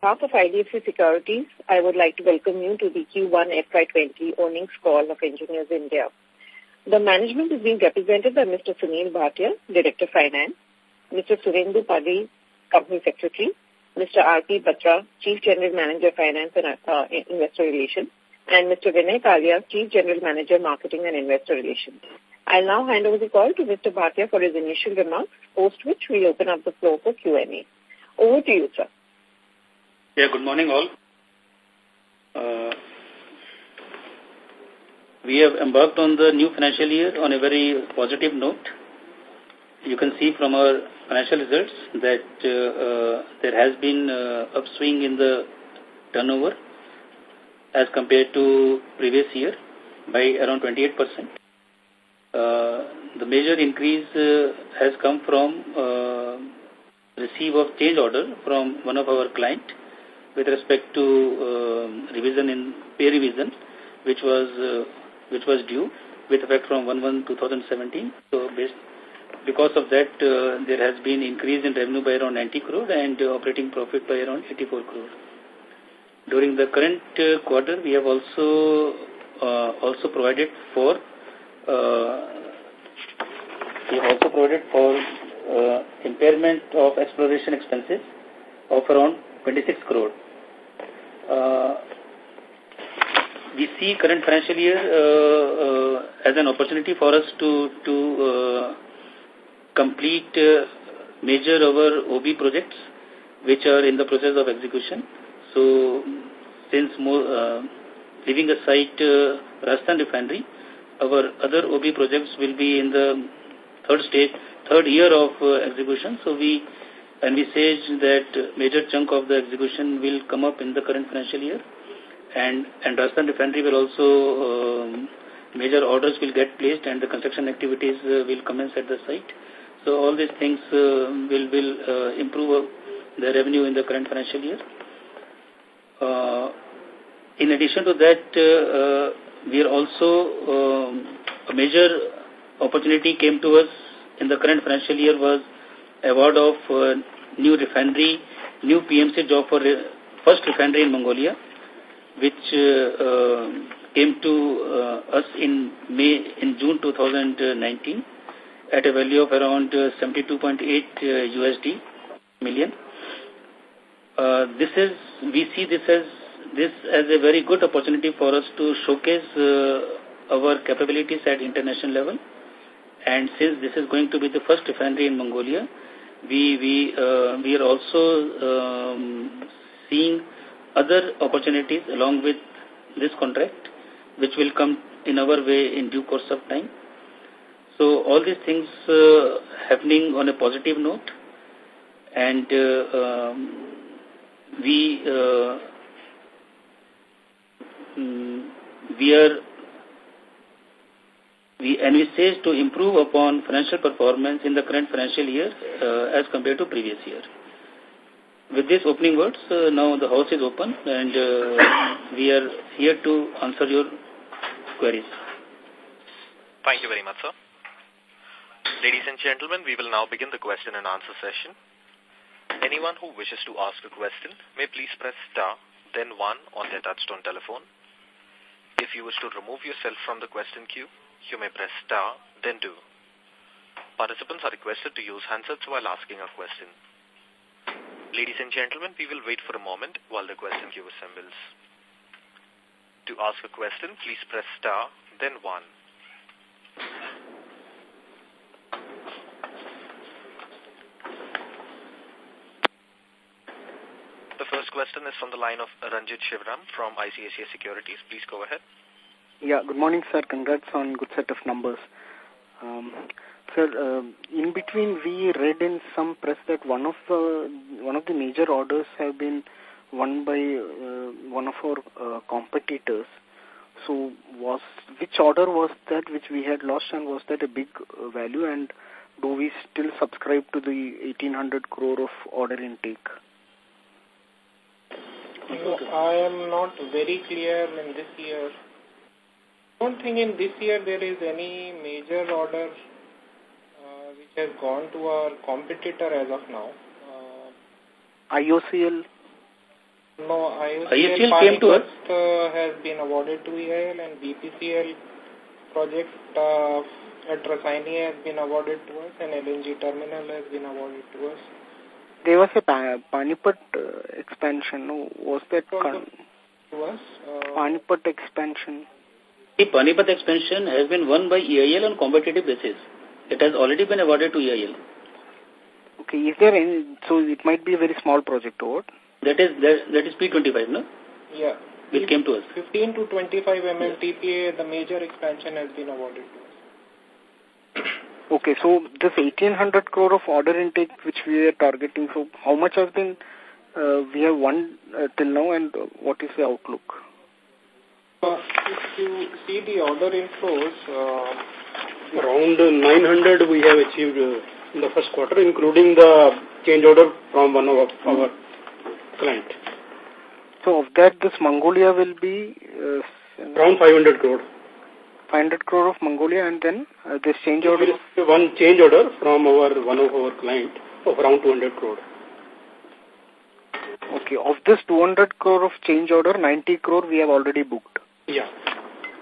behalf of IDFC Securities, I would like to welcome you to the Q1 FY20 earnings call of Engineers India. The management is being represented by Mr. Sunil Bhatia, Director Finance, Mr. Surendu Padhi, Company Secretary, Mr. R.P. Batra, Chief General Manager Finance and uh, Investor Relations, and Mr. Vinay Kalia, Chief General Manager Marketing and Investor Relations. I'll now hand over the call to Mr. Bhatia for his initial remarks, post which we'll open up the floor for Q&A. Over to you, sir. Yeah, good morning all. Uh, we have embarked on the new financial year on a very positive note. You can see from our financial results that uh, uh, there has been uh, upswing in the turnover as compared to previous year by around 28%. Uh, the major increase has come from receive of change order from one of our client with respect to uh, revision in pay revision, which was uh, which was due with effect from 1-1-2017. So based, because of that, uh, there has been increase in revenue by around 90 crore and operating profit by around 84 crore. During the current uh, quarter, we have also also provided for we have also provided for impairment of exploration expenses of around 26 crore. Uh, we see current financial year uh, uh, as an opportunity for us to to complete major our OB projects which are in the process of execution. So, since more, uh, leaving aside uh, Rajasthan refinery, our other OB projects will be in the third stage, third year of uh, execution. So, we envisage that major chunk of the execution will come up in the current financial year. And, and Rajasthan refinery will also, um, major orders will get placed and the construction activities uh, will commence at the site. So all these things uh, will, will uh, improve the revenue in the current financial year. Uh, in addition to that, uh, uh, we are also um, a major opportunity came to us in the current financial year was award of new refinery, new PMC job for uh, first refinery in Mongolia, which uh, uh, came to us in May in June 2019 at a value of around uh, 72.8 USD million. Uh, this is, we see this as, this as a very good opportunity for us to showcase uh, our capabilities at international level. And since this is going to be the first refinery in Mongolia, we, we, uh, we are also um, seeing other opportunities along with this contract, which will come in our way in due course of time. So all these things uh, happening on a positive note and uh, um, we uh, mm, we are we envisage to improve upon financial performance in the current financial year uh, as compared to previous year. With these opening words, uh, now the house is open and uh, we are here to answer your queries. Thank you very much, sir. Ladies and gentlemen, we will now begin the question and answer session. Anyone who wishes to ask a question may please press star, then one on their touchtone telephone. If you wish to remove yourself from the question queue, you may press star, then two. Participants are requested to use handsets while asking a question. Ladies and gentlemen, we will wait for a moment while the question queue assembles. To ask a question, please press star, then one. The first question is from the line of Ranjit Sivaram from ICICI Securities. Please go ahead. Yeah, good morning, sir. Congrats on good set of numbers. Um, sir, uh, in between we read in some press that one of the one of the major orders have been won by uh, one of our uh, competitors. So, was which order was that which we had lost, and was that a big uh, value? And do we still subscribe to the 1800 crore of order intake? So I am not very clear in this year. I don't think in this year there is any major order uh, which has gone to our competitor as of now. Uh, IOCL? No, IOCL, IOCL came to us. Uh, has been awarded to EIL and BPCL project uh, at Rasayani has been awarded to us and LNG terminal has been awarded to us. There was a Panipat uh, expansion. No, was that to us? Uh, Panipat expansion. The Panipat expansion has been won by EIL on competitive basis. It has already been awarded to EIL. Okay, is there any, so it might be a very small project, or That is, that, that is P25, no? Yeah. Which came to us. 15 to 25 mm TPA, the major expansion has been awarded to us. Okay, so this 1800 crore of order intake which we are targeting, so how much has been, uh, we have won uh, till now and what is the outlook? Uh, if you see the order inflows, uh, Around 900 we have achieved uh, in the first quarter, including the change order from one of our client. So of that, this Mongolia will be... Uh, Around 500 crore. 500 crore of Mongolia and then uh, this change order? One change order from our one of our client of around 200 crore. Okay, of this 200 crore of change order, 90 crore we have already booked. Yeah.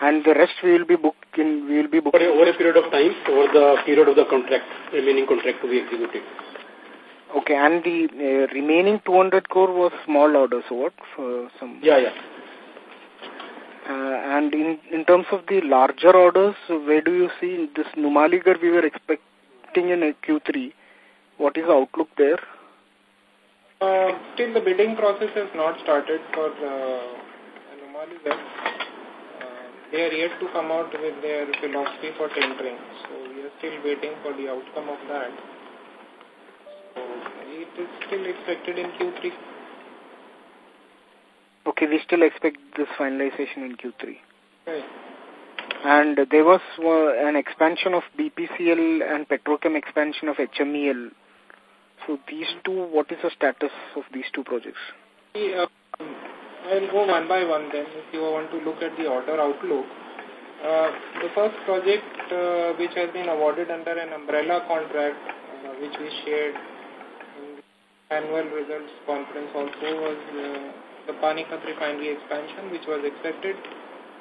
And the rest we will be booked in, we will be booked. Over a period of time, over the period of the contract, remaining contract to be executed. Okay, and the uh, remaining 200 crore was small orders, what? For some. Yeah, yeah. Uh, and in in terms of the larger orders, where do you see this Numaligarh we were expecting in Q3? What is the outlook there? Uh, still the bidding process has not started for uh, Numaligarh. They are yet to come out with their philosophy for tendering. So we are still waiting for the outcome of that. So it is still expected in Q3. Okay, we still expect this finalization in Q3. Right. And there was uh, an expansion of BPCL and Petrochem expansion of HMEL. So these two, what is the status of these two projects? Uh, I'll go one by one then if you want to look at the order outlook. Uh, the first project uh, which has been awarded under an umbrella contract uh, which we shared in the annual results conference also was uh, the Panipat refinery expansion which was accepted.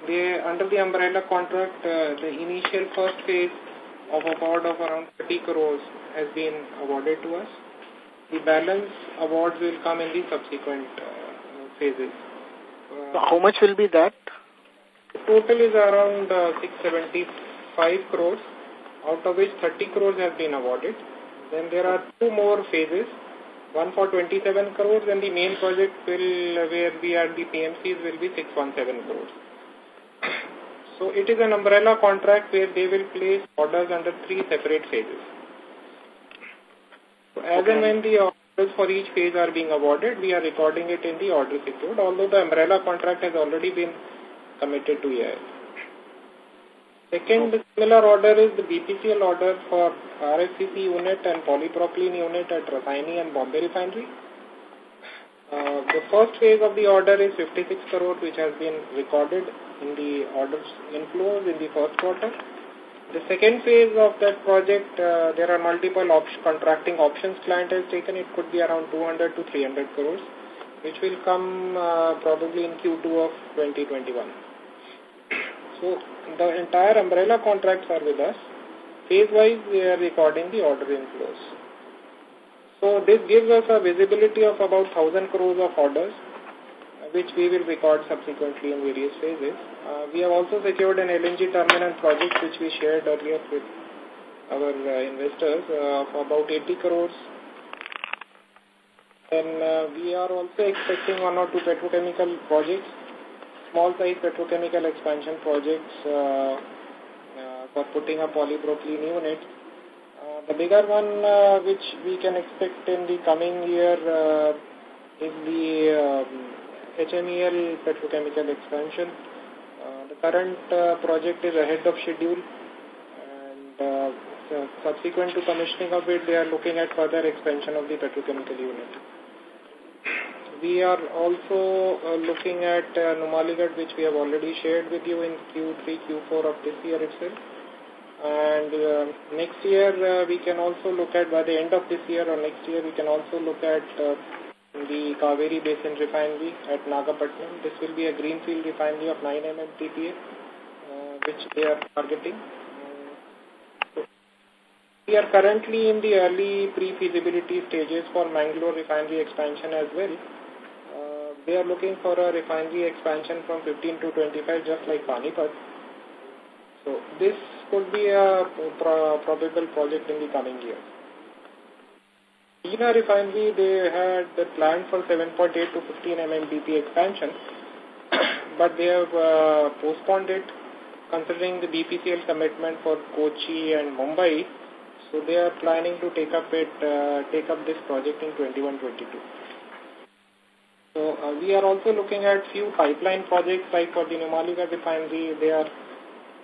They, under the umbrella contract, uh, the initial first phase of award of around 30 crores has been awarded to us. The balance awards will come in the subsequent uh, phases. How much will be that? Total is around uh, 675 crores, out of which 30 crores have been awarded. Then there are two more phases, one for 27 crores and the main project will, where we are the PMCs will be 617 crores. So it is an umbrella contract where they will place orders under three separate phases. So as okay. and when the orders for each phase are being awarded, we are recording it in the order secured, although the umbrella contract has already been committed to EIL. Second similar order is the BPCL order for RFCC unit and polypropylene unit at Rasayani and Bombay Refinery. Uh, the first phase of the order is 56 crore which has been recorded in the orders inflows in the first quarter. The second phase of that project, uh, there are multiple op contracting options client has taken. It could be around 200 to 300 crores, which will come uh, probably in Q2 of 2021. So the entire umbrella contracts are with us. Phase-wise, we are recording the order inflows. So this gives us a visibility of about 1000 crores of orders, which we will record subsequently in various phases. Uh, we have also secured an LNG terminal project, which we shared earlier with our uh, investors, uh, about 80 crores. And uh, we are also expecting one or two petrochemical projects small size petrochemical expansion projects uh, uh, for putting a polypropylene unit. Uh, the bigger one uh, which we can expect in the coming year uh, is the um, HMEL petrochemical expansion. Uh, the current uh, project is ahead of schedule and uh, subsequent to commissioning of it, they are looking at further expansion of the petrochemical unit. We are also uh, looking at uh, which we have already shared with you in Q3, Q4 of this year itself. And uh, next year, uh, we can also look at, by the end of this year or next year, we can also look at uh, the Kaveri Basin refinery at Nagapattinam. This will be a greenfield refinery of 9 MMTPA, uh, which they are targeting. Uh, we are currently in the early pre-feasibility stages for Mangalore refinery expansion as well. Uh, they are looking for a refinery expansion from 15 to 25 just like Panipat. So this could be a pro probable project in the coming years. Bina refinery, they had the plan for 7.8 to 15 MMBP expansion, but they have uh, postponed it considering the BPCL commitment for Kochi and Mumbai. So they are planning to take up it, uh, take up this project in 21-22. So uh, we are also looking at few pipeline projects like for the Numaligarh refinery. They are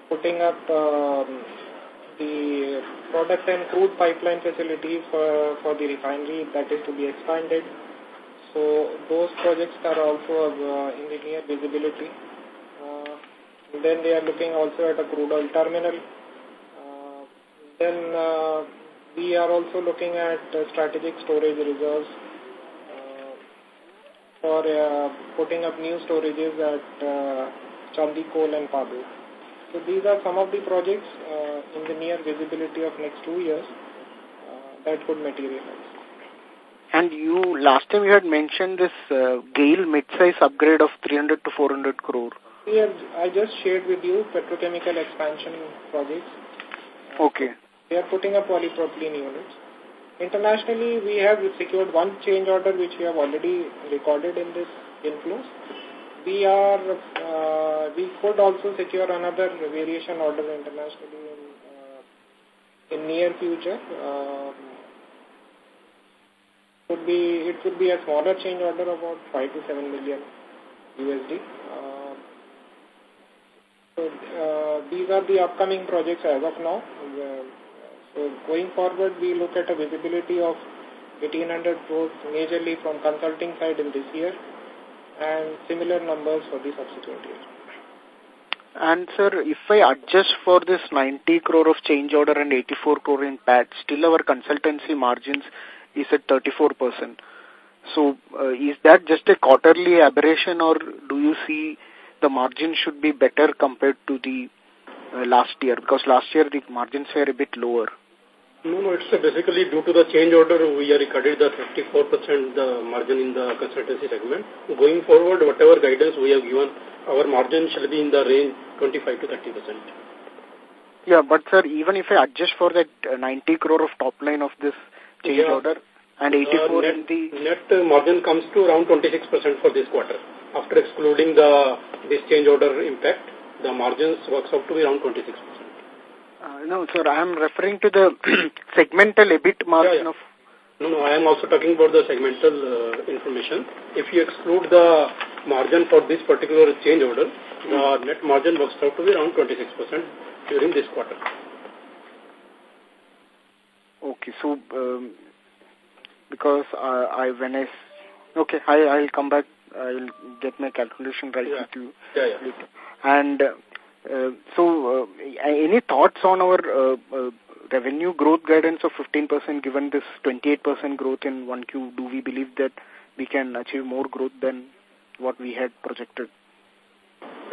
putting up um, the product and crude pipeline facilities for, for the refinery that is to be expanded. So those projects are also uh, in the near visibility. Uh, then they are looking also at a crude oil terminal. Uh, then uh, we are also looking at uh, strategic storage reserves uh, for uh, putting up new storages at uh, Chandikhol and Padu. So these are some of the projects uh, in the near visibility of next two years uh, that could materialize. And you, last time you had mentioned this uh, GAIL mid-size upgrade of 300 to 400 crore. Yeah, I just shared with you petrochemical expansion projects. Okay. They are putting up polypropylene units. Internationally, we have secured one change order which we have already recorded in this inflows we are uh, we could also secure another variation order internationally in, uh, in near future. Um, could be it could be a smaller change order about five to seven million USD. Uh, so uh, these are the upcoming projects as of now. Uh, so going forward, we look at a visibility of 1800 crores majorly from consulting side in this year and similar numbers for the subsequent year. And sir, if I adjust for this 90 crore of change order and 84 crore in PAT, still our consultancy margins is at 34%. So uh, is that just a quarterly aberration or do you see the margin should be better compared to the uh, last year? Because last year the margins were a bit lower. No, no, it's basically due to the change order, we are recorded the 54% the margin in the consultancy segment. Going forward, whatever guidance we have given, our margin shall be in the range 25 to 30%. Yeah, but sir, even if I adjust for that uh, 90 crore of top line of this change yeah. order and 84 uh, net, in the... Net margin comes to around 26% for this quarter. After excluding the this change order impact, the margins works out to be around 26%. Uh, no, sir, I am referring to the segmental EBIT margin yeah, yeah. of... No, no, I am also talking about the segmental uh, information. If you exclude the margin for this particular change order, the net margin works out to be around 26% during this quarter. Okay, so um, because uh, I when I okay, I I'll come back. I'll get my calculation right yeah. with you. Yeah, yeah. Later. And uh, so, uh, any thoughts on our uh, uh, revenue growth guidance of 15% given this 28% growth in 1Q? Do we believe that we can achieve more growth than what we had projected?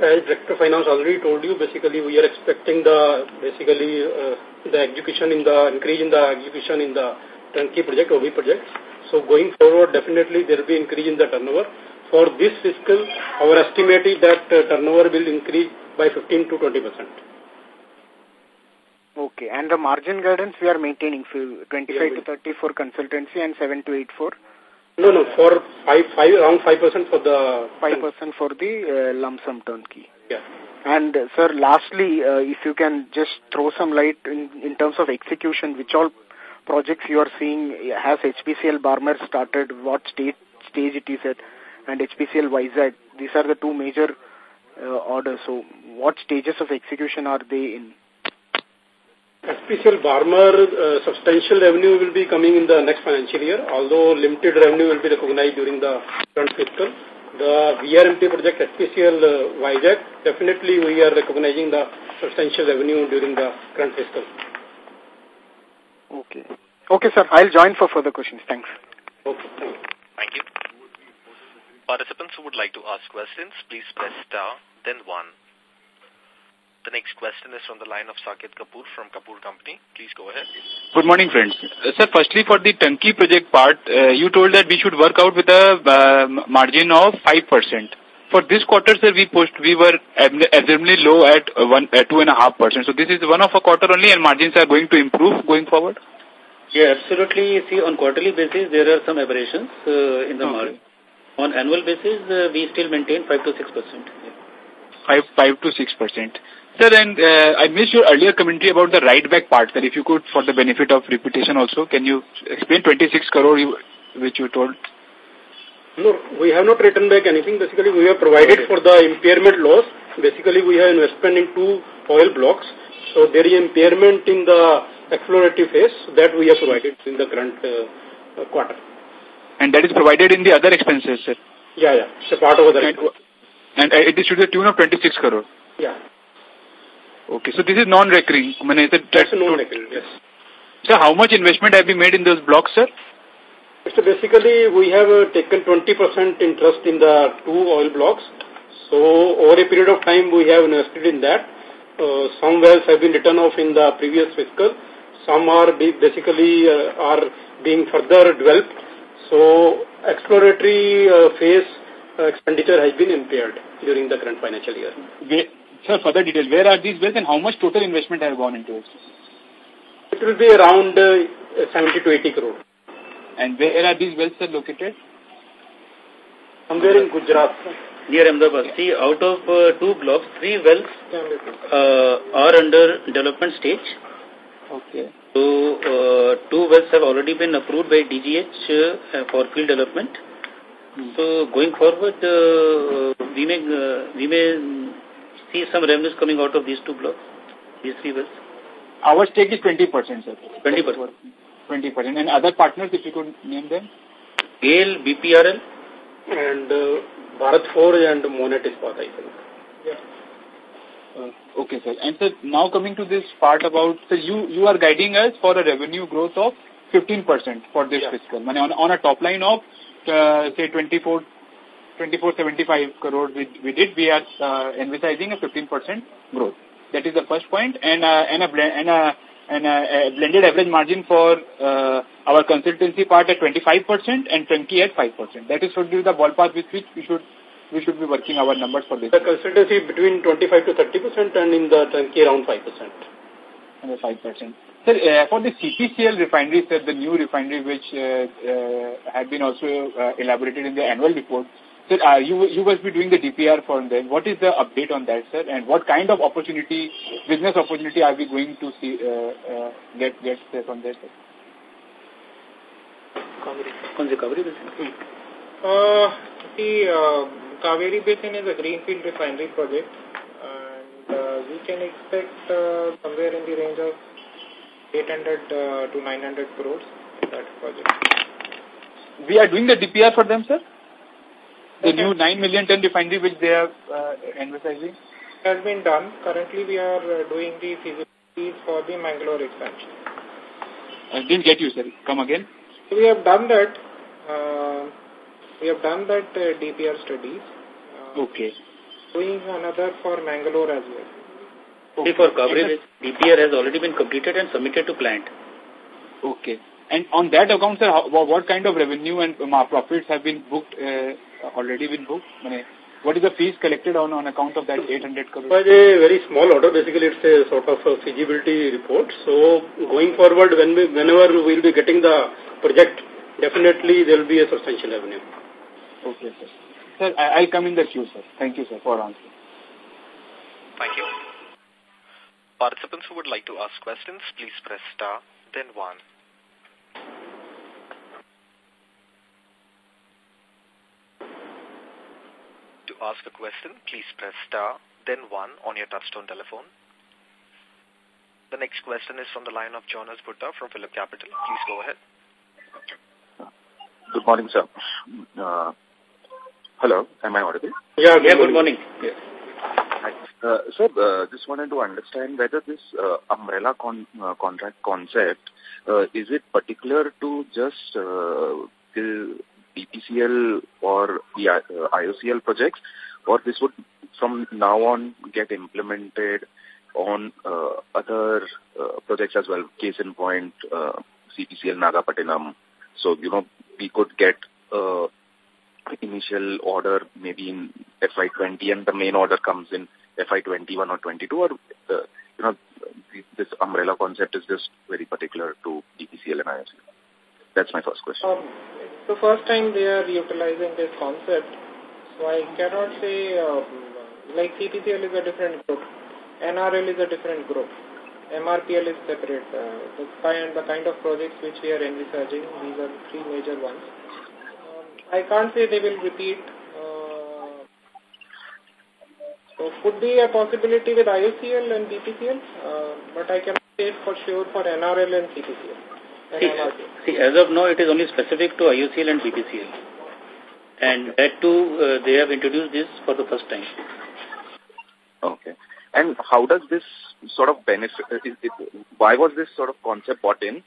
As Director Finance already told you, basically we are expecting the basically uh, the execution in the increase in the execution in the turnkey project, OB projects. So going forward, definitely there will be increase in the turnover. For this fiscal, our estimate is that uh, turnover will increase by 15 to 20 percent. Okay, and the margin guidance we are maintaining for 25 yeah, to 30 for consultancy and 7 to 8 for? No, no, for 5, 5 around 5 percent for the... 5 percent for the uh, lump sum turnkey. Yeah. And, uh, sir, lastly, uh, if you can just throw some light in, in terms of execution, which all projects you are seeing, has HPCL Barmer started, what state, stage it is at, and HPCL Vizag, these are the two major uh, orders. So what stages of execution are they in? HPCL Barmer, uh, substantial revenue will be coming in the next financial year, although limited revenue will be recognized during the current fiscal. The VRMP project, HPCL uh, Vizag, definitely we are recognizing the substantial revenue during the current fiscal. Okay. Okay, sir. I'll join for further questions. Thanks. Okay. Thank you. Participants who would like to ask questions, please press star, then one. The next question is from the line of Saket Kapoor from Kapoor Company. Please go ahead. Good morning, friends. Uh, sir, firstly, for the turnkey project part, uh, you told that we should work out with a uh, margin of 5%. For this quarter, sir, we pushed, we were abnormally low at uh, one, uh, 2.5%. So this is one of a quarter only and margins are going to improve going forward? Yeah, absolutely. See, on quarterly basis, there are some aberrations uh, in the okay. margin. On annual basis, uh, we still maintain 5 to 6%. Yeah. 5, 5 to 6 percent. Sir, and uh, I missed your earlier commentary about the right back part, sir. If you could, for the benefit of repetition also, can you explain 26 crore you, which you told? No, we have not written back anything. Basically, we have provided for the impairment loss. Basically, we have investment in two oil blocks. So there is impairment in the exploratory phase that we have provided in the current uh, quarter. And that is provided in the other expenses, sir? Yeah, yeah. It's a part of other and, and uh, it is to the tune of 26 crore? Yeah. Okay, so this is non-recurring. I mean, That's non-recurring, yes. So how much investment have you made in those blocks, sir? So basically, we have uh, taken 20% interest in the two oil blocks. So over a period of time, we have invested in that. Uh, some wells have been written off in the previous fiscal. Some are basically uh, are being further developed. So exploratory uh, phase uh, expenditure has been impaired during the current financial year. Sir, further details. Where are these wells and how much total investment have gone into it? It will be around uh, 70 to 80 crore. And where are these wells located? Somewhere in Gujarat. Near Ahmedabad. See, out of uh, two blocks, three wells uh, are under development stage. Okay. So, uh, two wells have already been approved by DGH uh, for field development. So, going forward, uh, we may uh, we may see some revenues coming out of these two blocks, these three wells? Our stake is 20%, sir. 20%. 20%. And other partners, if you could name them? GAIL, BPRL. And uh, Bharat 4 and Monnet Ispat, I think. Yeah. Uh, okay, sir. And sir, now coming to this part about, so you, you are guiding us for a revenue growth of 15% for this yeah. fiscal. On, on a top line of, uh, say, 24 2475 crore we, we did, we are uh, envisaging a 15% growth. That is the first point, and, uh, and, a, and, a, and a, blended average margin for uh, our consultancy part at 25% and turnkey at 5%. That is should be the ballpark with which we should we should be working our numbers for this. The consultancy between 25 to 30% and in the turnkey around 5%. And 5%. Sir, uh, for the CPCL refinery, sir, the new refinery which uh, uh, had been also uh, elaborated in the annual report, Sir, uh, you, you must be doing the DPR for them. What is the update on that, sir? And what kind of opportunity, business opportunity are we going to see, uh, uh, get, get from there, sir? On the Kaveri Basin? Hmm. Uh, the uh, Kaveri Basin is a greenfield refinery project and we can expect uh, somewhere in the range of 800 uh, to 900 crores in that project. We are doing the DPR for them, sir? the new 9 million ton refinery which they are uh, emphasizing? Has been done. Currently, we are uh, doing the feasibility for the Mangalore expansion. I didn't get you, sir. Come again. We have done that. Uh, we have done that uh, DPR studies. Uh, okay. Doing another for Mangalore as well. Okay. For Kaveri, DPR has already been completed and submitted to client. Okay. And on that account, sir, how, what kind of revenue and um, profits have been booked uh, already been booked? What is the fees collected on, on account of that 800 crore? By a very small order, basically it's a sort of a feasibility report. So going forward, when we, whenever we will be getting the project, definitely there will be a substantial revenue. Okay, sir. Sir, I, will come in the queue, sir. Thank you, sir, for answering. Thank you. Participants who would like to ask questions, please press star, then one. To ask a question, please press star, then one on your touchtone telephone. The next question is from the line of Jonas Bhutta from Phillip Capital. Please go ahead. Good morning, sir. Uh, hello, am I audible? Yeah, good, yeah, good morning. Yes. Uh, sir, uh, just wanted to understand whether this uh, umbrella con uh, contract concept, uh, is it particular to just uh, the BPCL or the uh, IOCL projects, or this would from now on get implemented on uh, other uh, projects as well, case in point, uh, CPCL Nagapattinam. So, you know, we could get uh, initial order maybe in FY20 and the main order comes in FY21 or 22 or, uh, you know, this umbrella concept is just very particular to BPCL and IOCL. That's my first question. Um, the first time they are utilizing this concept, so I cannot say, um, like CPCL is a different group, NRL is a different group, MRPL is separate. Uh, the, kind, the kind of projects which we are envisaging, these are three major ones. I can't say they will repeat. Uh, so could be a possibility with IOCL and BPCL, uh, but I cannot say it for sure for NRL and CPCL. See, see, as of now, it is only specific to IOCL and BPCL. And that too, uh, they have introduced this for the first time. Okay. And how does this sort of benefit, uh, is it, why was this sort of concept brought in?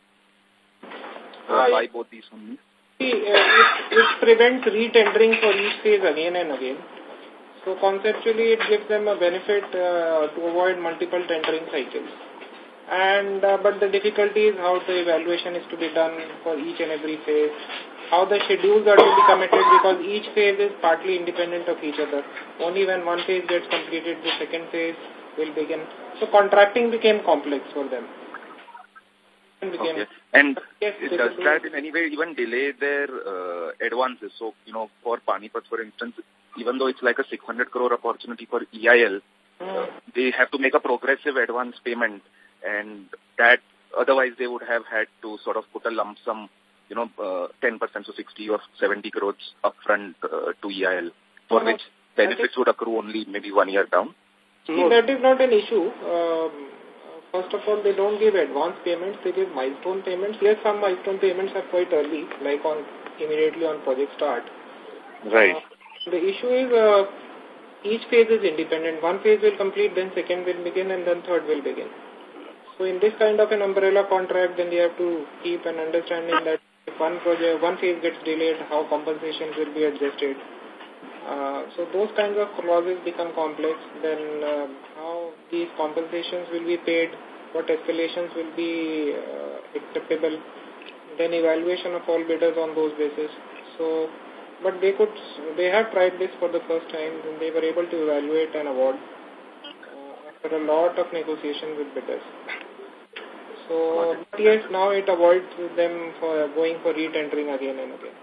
Uh, by both these companies? Uh, it, it prevents retendering for each phase again and again. So conceptually, it gives them a benefit uh, to avoid multiple tendering cycles. And uh, but the difficulty is how the evaluation is to be done for each and every phase, how the schedules are to be committed because each phase is partly independent of each other. Only when one phase gets completed, the second phase will begin. So contracting became complex for them. Okay. And yes, does that in any way even delay their uh, advances? So, you know, for Panipat, for instance, even though it's like a 600 crore opportunity for EIL, mm. uh, they have to make a progressive advance payment and that otherwise they would have had to sort of put a lump sum, you know, uh, 10% so 60 or 70 crores upfront uh, to EIL, for no, which benefits would accrue only maybe one year down. That is not an issue. Um, first of all, they don't give advance payments, they give milestone payments. Yes, some milestone payments are quite early, like on immediately on project start. Right. Uh, the issue is uh, each phase is independent. One phase will complete, then second will begin, and then third will begin. So in this kind of an umbrella contract, then you have to keep an understanding that if one project, one phase gets delayed, how compensations will be adjusted. Uh, so those kinds of clauses become complex. Then uh, how these compensations will be paid, what escalations will be uh, acceptable, then evaluation of all bidders on those basis. So, but they could, they have tried this for the first time, and they were able to evaluate and award after a lot of negotiation with bidders. So, but yes, now it avoids them for going for re-tendering again and again.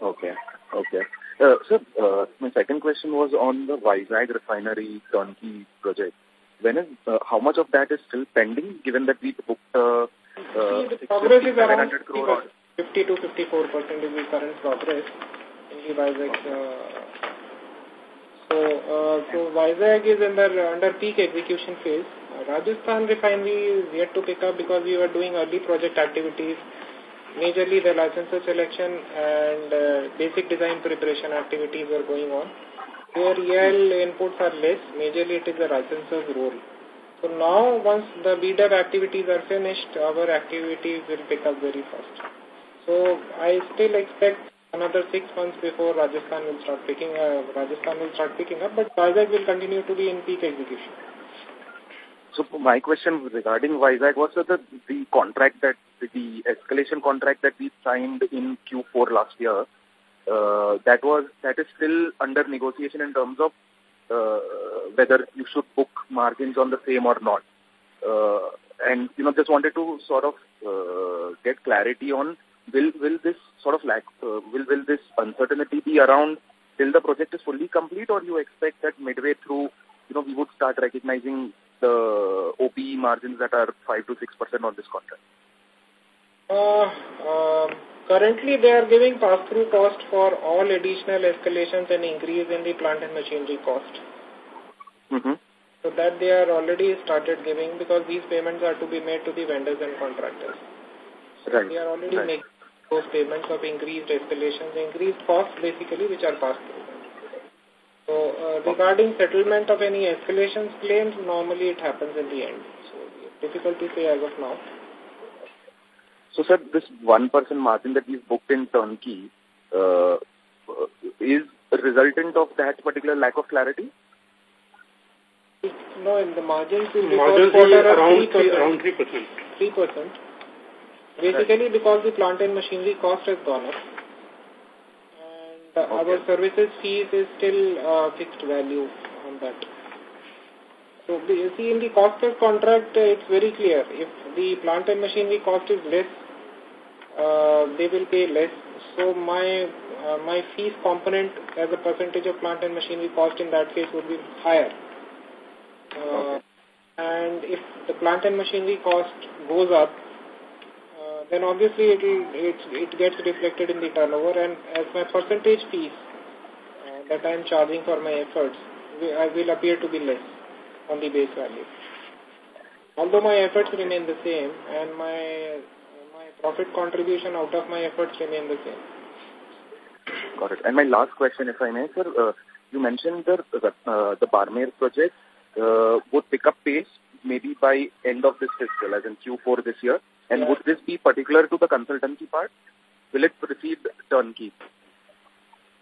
Okay, okay. Uh, so, uh, my second question was on the Vizag refinery turnkey project. When is, uh, how much of that is still pending, given that we booked uh, uh, the progress is around 50 to 54 percent is the current progress in the Vizag uh, so, uh, so Vizag is under, under peak execution phase. Uh, Rajasthan refinery is yet to pick up because we were doing early project activities, majorly the licensor selection and uh, basic design preparation activities are going on. Where EIL inputs are less, majorly it is the licensor's role. So now once the BDEP activities are finished, our activities will pick up very fast. So I still expect another six months before Rajasthan will start picking uh, Rajasthan will start picking up, but Vizag will continue to be in peak execution. So my question regarding Vizag was that the, the contract that the escalation contract that we signed in Q4 last year, uh, that was that is still under negotiation in terms of uh, whether you should book margins on the same or not. Uh, and you know, just wanted to sort of uh, get clarity on will will this sort of lack uh, will will this uncertainty be around till the project is fully complete, or you expect that midway through, you know, we would start recognizing the OPE margins that are five to six percent on this contract? Uh, uh, currently, they are giving pass-through cost for all additional escalations and increase in the plant and machinery cost. Mm -hmm. So that they are already started giving because these payments are to be made to the vendors and contractors. So right. they are already right. making those payments of increased escalations, increased costs basically which are passed through. So uh, regarding settlement of any escalations claims, normally it happens in the end. So difficult to say as of now. So sir, this 1% margin that we've booked in turnkey, uh, is a resultant of that particular lack of clarity? No, in the margins in the margins quarter are around 3%. around three percent. 3%. Basically because the plant and machinery cost has gone up. Uh, our services fees is still uh, fixed value on that. So you see in the cost plus contract, uh, it's very clear. If the plant and machinery cost is less, uh, they will pay less. So my uh, my fees component as a percentage of plant and machinery cost in that case would be higher. Uh, and if the plant and machinery cost goes up, then obviously it it it gets reflected in the turnover, and as my percentage fees uh, that I am charging for my efforts, I will appear to be less on the base value. Although my efforts remain the same, and my my profit contribution out of my efforts remain the same. Got it. And my last question, if I may, sir, uh, you mentioned the uh, the Barmer project uh, would pick up pace maybe by end of this fiscal, as in Q4 this year. And Yeah. would this be particular to the consultancy part? Will it receive turnkey?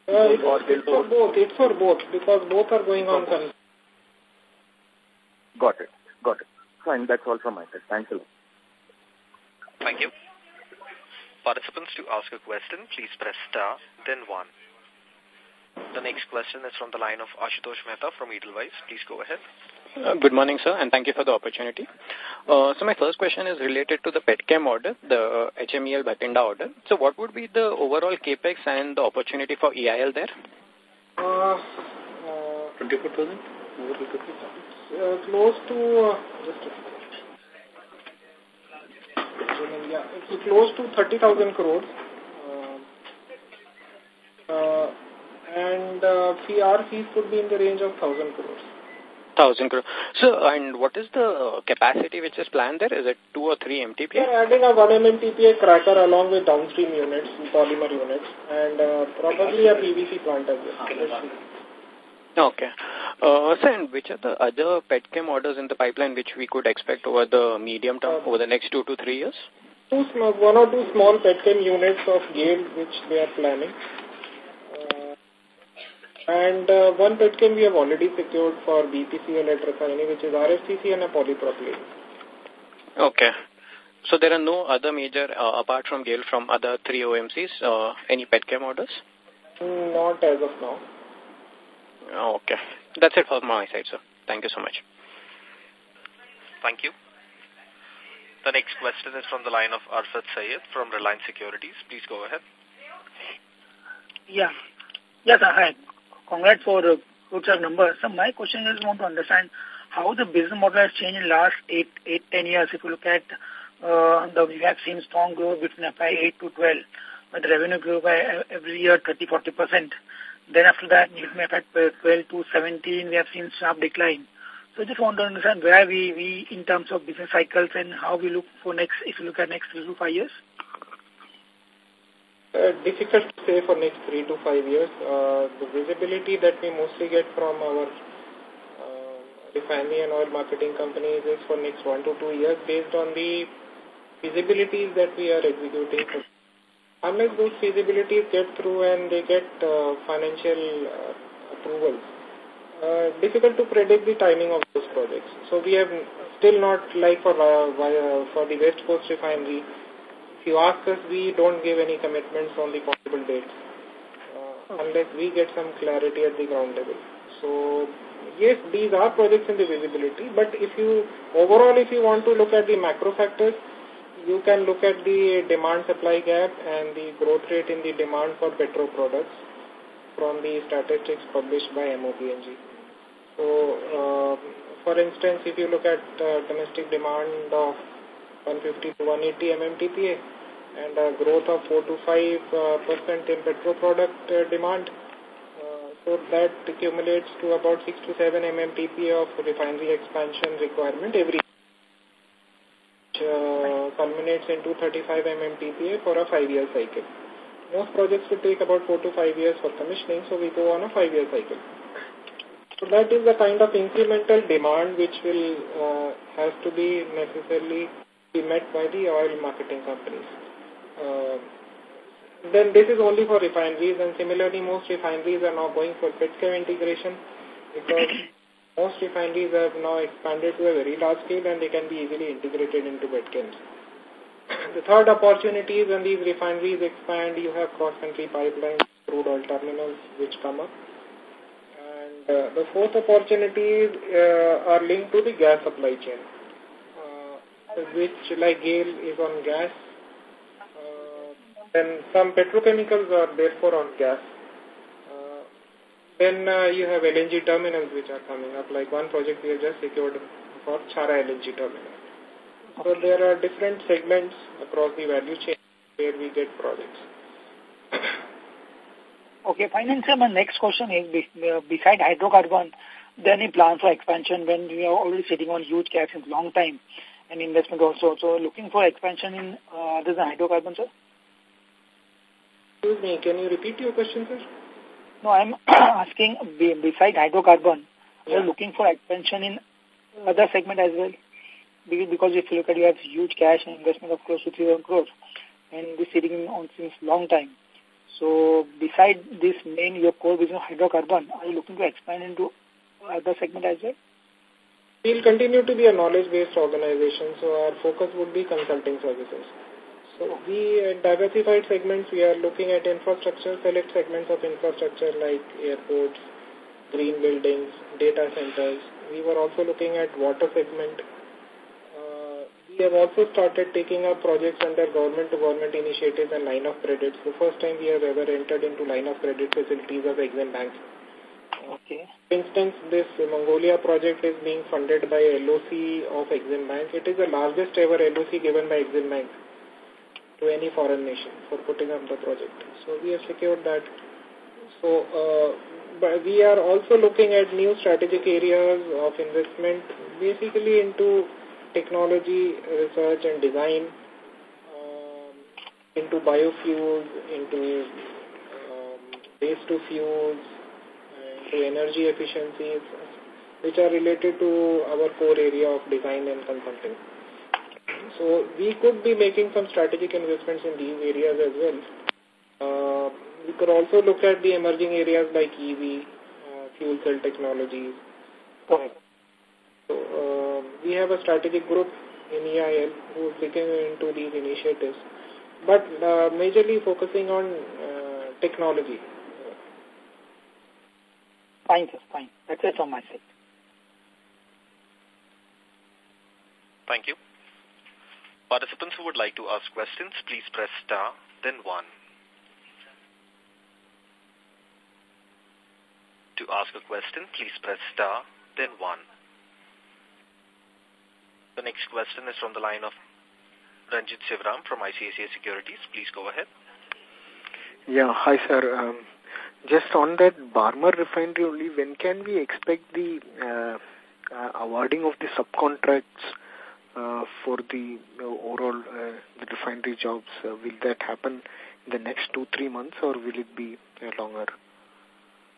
Uh, it's, Or it's for both. It's for both because both are going on. Con- Got it. Got it. Fine. That's all from my side. Thanks a lot. Thank you. Participants, to ask a question, please press star, then one. The next question is from the line of Ashutosh Mehta from Edelweiss. Please go ahead. Uh, Good morning, sir, and thank you for the opportunity. Uh, so my first question is related to the PetChem order, the uh, HMEL Bathinda order. So what would be the overall capex and the opportunity for EIL there? uh, uh, 24,000? uh, close to uh, just a. Yeah, it's close to 30,000 crores. Uh, uh, and uh, fee, our fees could be in the range of 1,000 crores. Crore. So, and what is the uh, capacity which is planned there? Is it two or three MTPA? We MTPA? are adding a 1 MMTPA cracker along with downstream units, polymer units, and uh, probably a PVC plant as well. Okay. Uh, sir, and which are the other PetChem orders in the pipeline which we could expect over the medium term, over the next two to three years? Two small, one or two small petchem units of GAIL which they are planning. And uh, one petchem we have already secured for BPCL at refinery which is RFCC and a polypropylene. Okay. So there are no other major, uh, apart from GAIL, from other three OMCs, uh, any PetChem orders? Not as of now. Okay. That's it from my side, sir. Thank you so much. Thank you. The next question is from the line of Arfat Sayed from Reliance Securities. Please go ahead. Yeah. Yes, sir. Hi. Congrats for the good set of numbers. So my question is want to understand how the business model has changed in last eight, eight, ten years. If you look at uh, the, we have seen strong growth between FY 8 to 12, but revenue grew by uh, every year 30, 40 percent. Then after that, between FY 12 to 17, we have seen sharp decline. So I just want to understand where we, we in terms of business cycles and how we look for next, if you look at next three to five years. Uh, difficult to say for next three to five years. Uh, the visibility that we mostly get from our uh, refinery and oil marketing companies is for next one to two years based on the feasibilities that we are executing. Unless those feasibilities get through and they get uh, financial uh, approvals, uh, difficult to predict the timing of those projects. So we have still not, like for, uh, for the West Coast refinery, if you ask us, we don't give any commitments on the possible dates uh, unless we get some clarity at the ground level. So, yes, these are projects in the visibility, but if you, overall, if you want to look at the macro factors, you can look at the demand-supply gap and the growth rate in the demand for petro products from the statistics published by MOPNG. So, uh, for instance, if you look at uh, domestic demand of 150 to 180 MMTPA and a growth of 4 to 5 uh, percent in petro product uh, demand. Uh, so that accumulates to about 6 to 7 MMTPA of refinery expansion requirement every which uh, culminates into 35 MMTPA for a 5-year cycle. Most projects will take about 4 to 5 years for commissioning, so we go on a 5-year cycle. So that is the kind of incremental demand which will uh, has to be necessarily be met by the oil marketing companies. Uh, then this is only for refineries and similarly most refineries are now going for petchem integration because most refineries have now expanded to a very large scale and they can be easily integrated into petchems. the third opportunity is when these refineries expand, you have cross-country pipelines, crude oil terminals which come up. And uh, the fourth opportunities uh, are linked to the gas supply chain, which like GAIL is on gas. Uh, then some petrochemicals are therefore on gas. Uh, then uh, you have LNG terminals which are coming up, like one project we have just secured for Chhara LNG terminal. So there are different segments across the value chain where we get projects. okay. And my next question is, uh, beside hydrocarbon, there any plans for expansion when we are already sitting on huge cash since long time and investment also. So looking for expansion in uh, other than hydrocarbon, sir? Excuse me, can you repeat your question, sir? No, I'm asking, beside hydrocarbon, yeah. we're looking for expansion in other segment as well because if you look at you have huge cash and investment of close to 3,000 crores and this sitting on since long time. So beside this main your core business of hydrocarbon, are you looking to expand into other segment as well? We'll continue to be a knowledge-based organization, so our focus would be consulting services. So we, in diversified segments, we are looking at infrastructure, select segments of infrastructure like airports, green buildings, data centers. We were also looking at water segment, uh, we have also started taking up projects under government-to-government -government initiatives and line of credits. The first time we have ever entered into line of credit facilities of Exim Bank. Okay. For instance, this Mongolia project is being funded by LOC of Exim Bank. It is the largest ever LOC given by Exim Bank to any foreign nation for putting up the project. So we have secured that. So uh, but we are also looking at new strategic areas of investment, basically into technology, research and design um, into biofuels, into um, waste-to-fuels, into energy efficiencies, which are related to our core area of design and consulting. So we could be making some strategic investments in these areas as well. Uh, we could also look at the emerging areas like EV, uh, fuel cell technologies. Correct. So, uh, we have a strategic group in EIL who is looking into these initiatives, but uh, majorly focusing on uh, technology. Fine, sir, fine. That's it from my side. Thank you. Participants who would like to ask questions, please press star, then one. To ask a question, please press star, then one. The next question is from the line of Ranjit Sivaram from ICICI Securities. Please go ahead. Yeah, hi sir. Um, just on that Barmer refinery only, when can we expect the uh, uh, awarding of the subcontracts uh, for the uh, overall uh, the refinery jobs? Uh, will that happen in the next two, three months or will it be uh, longer?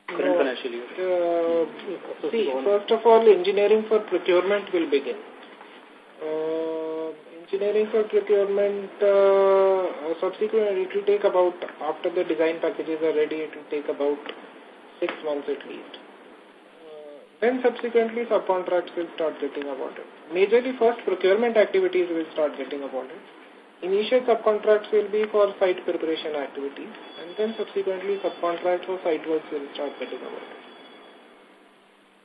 Current financial year. Uh, see, first of all, engineering for procurement will begin. Engineering for procurement, uh, subsequently it will take about, after the design packages are ready, it will take about six months at least. Uh, then subsequently subcontracts will start getting awarded. Majorly first procurement activities will start getting awarded. Initial subcontracts will be for site preparation activities and then subsequently subcontracts for site works will start getting awarded.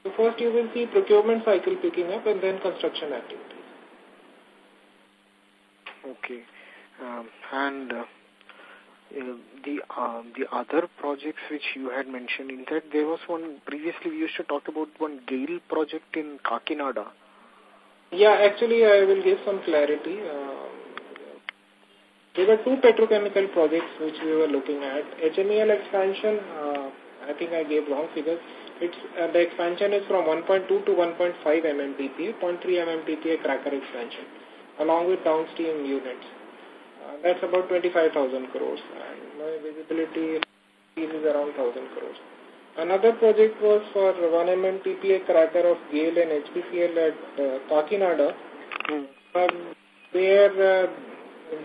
So first you will see procurement cycle picking up and then construction activities. Okay. Um, and uh, the uh, the other projects which you had mentioned in that there was one previously we used to talk about one GAIL project in Kakinada. Yeah, actually I will give some clarity. Uh, there were two petrochemical projects which we were looking at. HMEL expansion, uh, I think I gave wrong figures. It's, uh, the expansion is from 1.2 to 1.5 MMTPA, 0.3 MMTPA cracker expansion along with downstream units. Uh, that's about 25,000 crores and my visibility is around 1,000 crores. Another project was for 1 MMTPA cracker of GAIL and HPCL at uh, Kakinada, mm. um, where uh,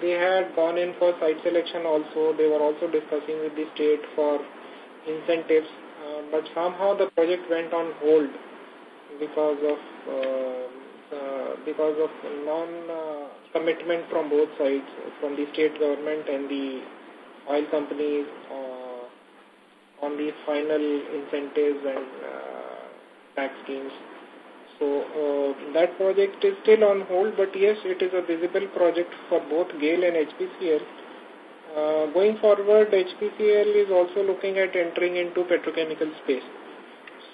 they had gone in for site selection also. They were also discussing with the state for incentives, uh, but somehow the project went on hold because of uh, uh, because of non-commitment from both sides, from the state government and the oil companies uh, on the final incentives and uh, tax schemes. So uh, that project is still on hold, but yes, it is a visible project for both GAIL and HPCL. Uh, going forward, HPCL is also looking at entering into petrochemical space.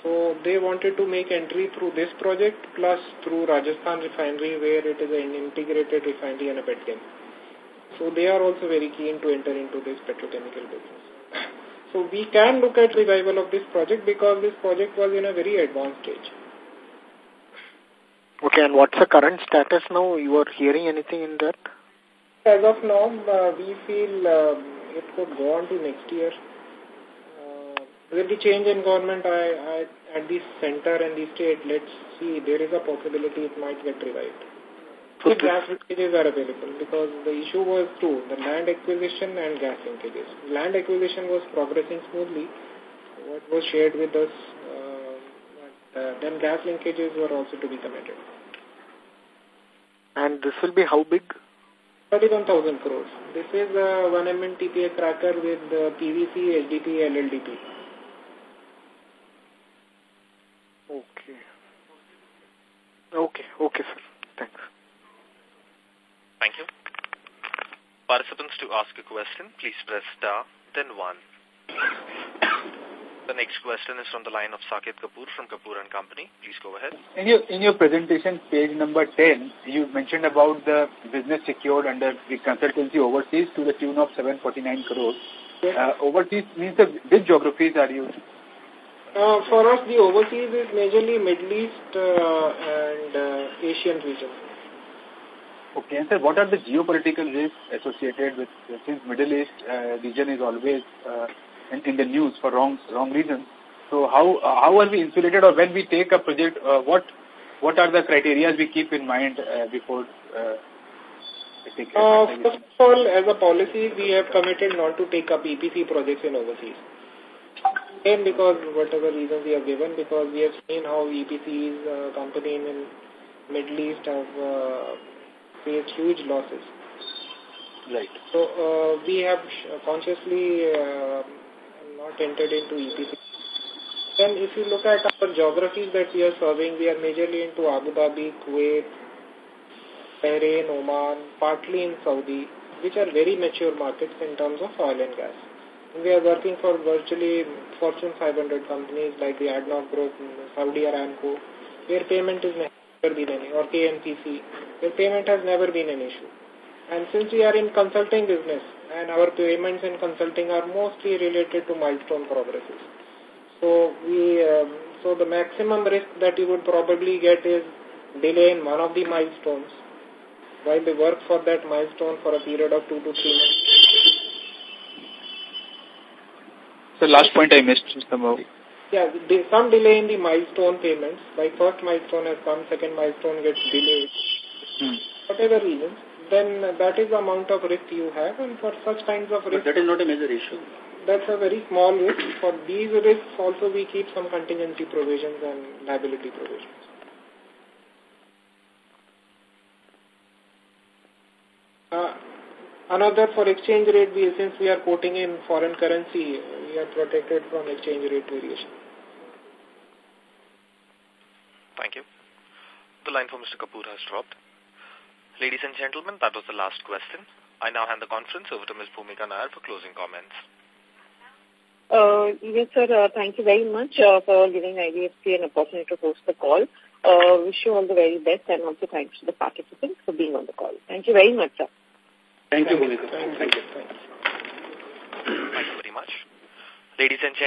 So they wanted to make entry through this project plus through Rajasthan refinery where it is an integrated refinery and a petchem. So they are also very keen to enter into this petrochemical business. So we can look at revival of this project because this project was in a very advanced stage. Okay, and what's the current status now? You are hearing anything in that? As of now, uh, we feel um, it could go on to next year. With the change in government I, I, at the center and the state, let's see, there is a possibility it might get revived. So gas linkages are available because the issue was two, the land acquisition and gas linkages. Land acquisition was progressing smoothly, what was shared with us, uh, but, uh, then gas linkages were also to be committed. And this will be how big? 31,000 crores. This is a 1 MMTPA cracker with uh, PVC, HDP, LLDP. Okay. Okay, okay, sir. Thanks. Thank you. Participants to ask a question, please press star, then one. The next question is from the line of Saket Kapoor from Kapoor and Company. Please go ahead. In your, in your presentation, page number 10, you mentioned about the business secured under the consultancy overseas to the tune of 749 crores. Uh, overseas means the, which geographies are you? Uh, for us, the overseas is majorly Middle East uh, and uh, Asian region. Okay, and sir, what are the geopolitical risks associated with, since Middle East uh, region is always uh, in, in the news for wrong wrong reasons. So how uh, how are we insulated, or when we take a project, uh, what what are the criteria we keep in mind uh, before? Uh, uh, first of all, as a policy, we have committed not to take up EPC projects in overseas. And because whatever reasons we have given, because we have seen how EPCs uh, company in Middle East have uh, faced huge losses. Right. So uh, we have consciously uh, not entered into EPC. Then if you look at our geographies that we are serving, we are majorly into Abu Dhabi, Kuwait, Bahrain, Oman, partly in Saudi, which are very mature markets in terms of oil and gas. We are working for virtually Fortune 500 companies like the ADNOC Group, Saudi Aramco, where payment is never been any, or KNPC, where payment has never been an issue. And since we are in consulting business, and our payments in consulting are mostly related to milestone progresses. So we, um, so the maximum risk that you would probably get is delay in one of the milestones while they work for that milestone for a period of two to three months. So last point I missed, Mr. Babu. Yeah, some delay in the milestone payments. Like first milestone has come, second milestone gets delayed. Hmm. Whatever reasons then that is the amount of risk you have and for such kinds of risk... But that is not a major issue. That's a very small risk. For these risks also we keep some contingency provisions and liability provisions. Uh, another for exchange rate, we, since we are quoting in foreign currency, we are protected from exchange rate variation. Thank you. The line for Mr. Kapoor has dropped. Ladies and gentlemen, that was the last question. I now hand the conference over to Ms. Bhumika Nair for closing comments. Uh, yes, sir. Uh, thank you very much uh, for giving IDFC an opportunity to host the call. Uh, wish you all the very best and also thanks to the participants for being on the call. Thank you very much, sir. Thank you, Bhumika. Thank you. Thank you. Thank you very much. Ladies and gentlemen,